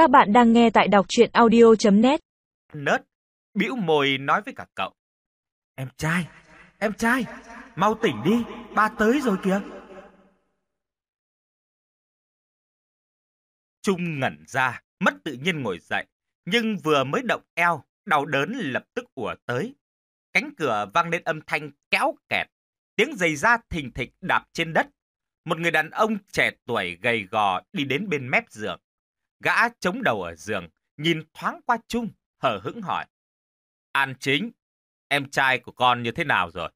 Các bạn đang nghe tại đọc chuyện audio.net Nớt, bĩu môi nói với cả cậu. Em trai, em trai, mau tỉnh đi, ba tới rồi kìa. Trung ngẩn ra, mất tự nhiên ngồi dậy, nhưng vừa mới động eo, đau đớn lập tức ùa tới. Cánh cửa vang lên âm thanh kéo kẹt, tiếng giày da thình thịch đạp trên đất. Một người đàn ông trẻ tuổi gầy gò đi đến bên mép giường. Gã chống đầu ở giường, nhìn thoáng qua Trung, hờ hững hỏi. An chính, em trai của con như thế nào rồi?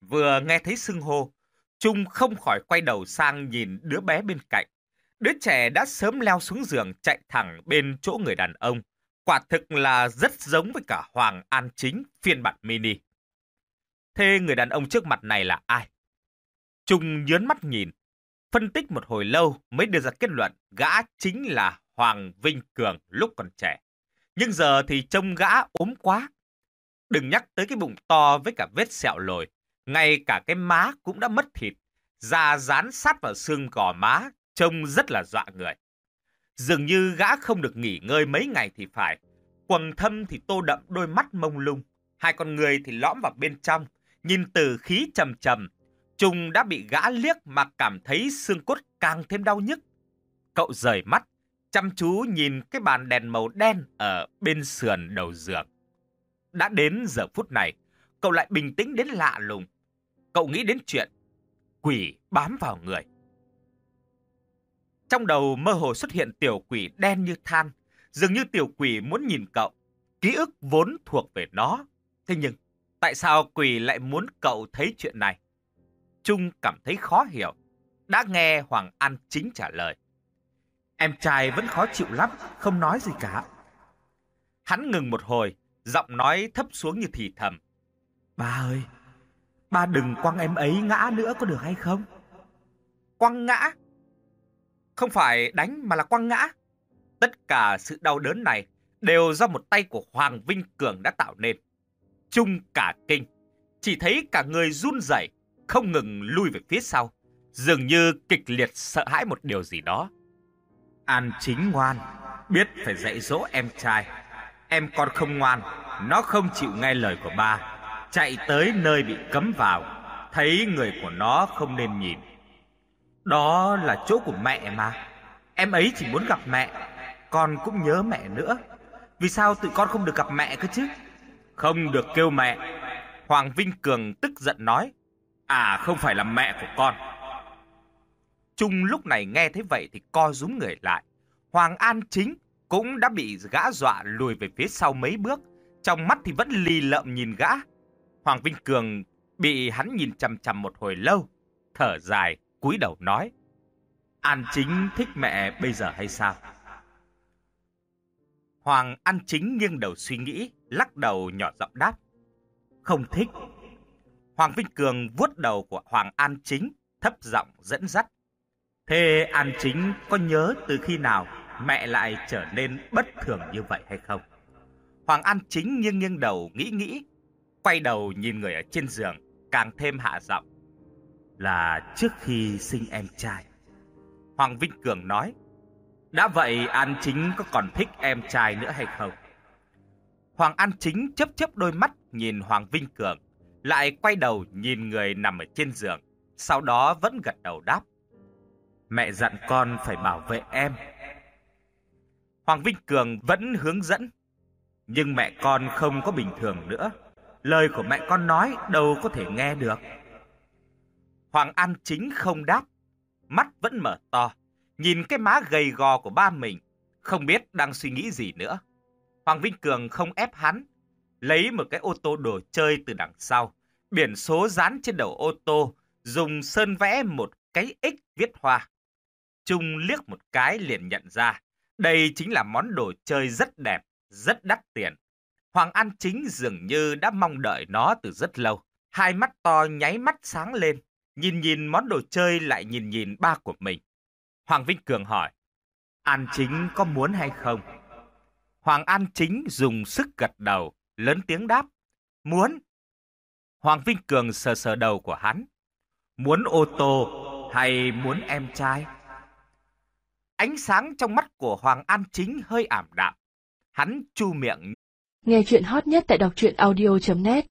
Vừa nghe thấy xưng hô, Trung không khỏi quay đầu sang nhìn đứa bé bên cạnh. Đứa trẻ đã sớm leo xuống giường chạy thẳng bên chỗ người đàn ông. Quả thực là rất giống với cả Hoàng An Chính phiên bản mini. Thế người đàn ông trước mặt này là ai? Trung nhớn mắt nhìn, phân tích một hồi lâu mới đưa ra kết luận gã chính là Hoàng Vinh Cường lúc còn trẻ. Nhưng giờ thì trông gã ốm quá. Đừng nhắc tới cái bụng to với cả vết sẹo lồi. Ngay cả cái má cũng đã mất thịt. Da dán sát vào xương gò má, trông rất là dọa người. Dường như gã không được nghỉ ngơi mấy ngày thì phải. Quần thâm thì tô đậm đôi mắt mông lung. Hai con người thì lõm vào bên trong. Nhìn từ khí trầm trầm. Trung đã bị gã liếc mà cảm thấy xương cốt càng thêm đau nhức. Cậu rời mắt, chăm chú nhìn cái bàn đèn màu đen ở bên sườn đầu giường. Đã đến giờ phút này, cậu lại bình tĩnh đến lạ lùng. Cậu nghĩ đến chuyện quỷ bám vào người. Trong đầu mơ hồ xuất hiện tiểu quỷ đen như than, dường như tiểu quỷ muốn nhìn cậu. Ký ức vốn thuộc về nó. Thế nhưng, tại sao quỷ lại muốn cậu thấy chuyện này? Trung cảm thấy khó hiểu. Đã nghe Hoàng An chính trả lời. Em trai vẫn khó chịu lắm, không nói gì cả. Hắn ngừng một hồi, giọng nói thấp xuống như thì thầm. Ba ơi, ba đừng quăng em ấy ngã nữa có được hay không? Quăng ngã? Không phải đánh mà là quăng ngã. Tất cả sự đau đớn này đều do một tay của Hoàng Vinh Cường đã tạo nên. Trung cả kinh, chỉ thấy cả người run rẩy, không ngừng lui về phía sau, dường như kịch liệt sợ hãi một điều gì đó. An chính ngoan, biết phải dạy dỗ em trai. Em con không ngoan, nó không chịu nghe lời của ba. Chạy tới nơi bị cấm vào, thấy người của nó không nên nhìn. Đó là chỗ của mẹ mà. Em ấy chỉ muốn gặp mẹ, con cũng nhớ mẹ nữa. Vì sao tụi con không được gặp mẹ cơ chứ? Không được kêu mẹ. Hoàng Vinh Cường tức giận nói. À không phải là mẹ của con. Trung lúc này nghe thấy vậy thì co rúm người lại. Hoàng An chính cũng đã bị gã dọa lùi về phía sau mấy bước. Trong mắt thì vẫn lì lợm nhìn gã. Hoàng Vinh Cường bị hắn nhìn chằm chằm một hồi lâu. Thở dài, cúi đầu nói. An chính thích mẹ bây giờ hay sao? Hoàng An chính nghiêng đầu suy nghĩ, lắc đầu nhỏ giọng đáp. Không thích. Hoàng Vinh Cường vuốt đầu của Hoàng An chính, thấp giọng dẫn dắt. Thế An Chính có nhớ từ khi nào mẹ lại trở nên bất thường như vậy hay không? Hoàng An Chính nghiêng nghiêng đầu nghĩ nghĩ, quay đầu nhìn người ở trên giường, càng thêm hạ giọng. Là trước khi sinh em trai. Hoàng Vinh Cường nói. Đã vậy An Chính có còn thích em trai nữa hay không? Hoàng An Chính chấp chấp đôi mắt nhìn Hoàng Vinh Cường, lại quay đầu nhìn người nằm ở trên giường, sau đó vẫn gật đầu đáp. Mẹ dặn con phải bảo vệ em. Hoàng Vinh Cường vẫn hướng dẫn. Nhưng mẹ con không có bình thường nữa. Lời của mẹ con nói đâu có thể nghe được. Hoàng An chính không đáp. Mắt vẫn mở to. Nhìn cái má gầy gò của ba mình. Không biết đang suy nghĩ gì nữa. Hoàng Vinh Cường không ép hắn. Lấy một cái ô tô đồ chơi từ đằng sau. Biển số dán trên đầu ô tô. Dùng sơn vẽ một cái X viết hoa. Trung liếc một cái liền nhận ra, đây chính là món đồ chơi rất đẹp, rất đắt tiền. Hoàng An Chính dường như đã mong đợi nó từ rất lâu. Hai mắt to nháy mắt sáng lên, nhìn nhìn món đồ chơi lại nhìn nhìn ba của mình. Hoàng Vinh Cường hỏi, An Chính có muốn hay không? Hoàng An Chính dùng sức gật đầu, lớn tiếng đáp, muốn. Hoàng Vinh Cường sờ sờ đầu của hắn, muốn ô tô hay muốn em trai? Ánh sáng trong mắt của Hoàng An Chính hơi ảm đạm. Hắn chu miệng. Nghe chuyện hot nhất tại đọc truyện audio.net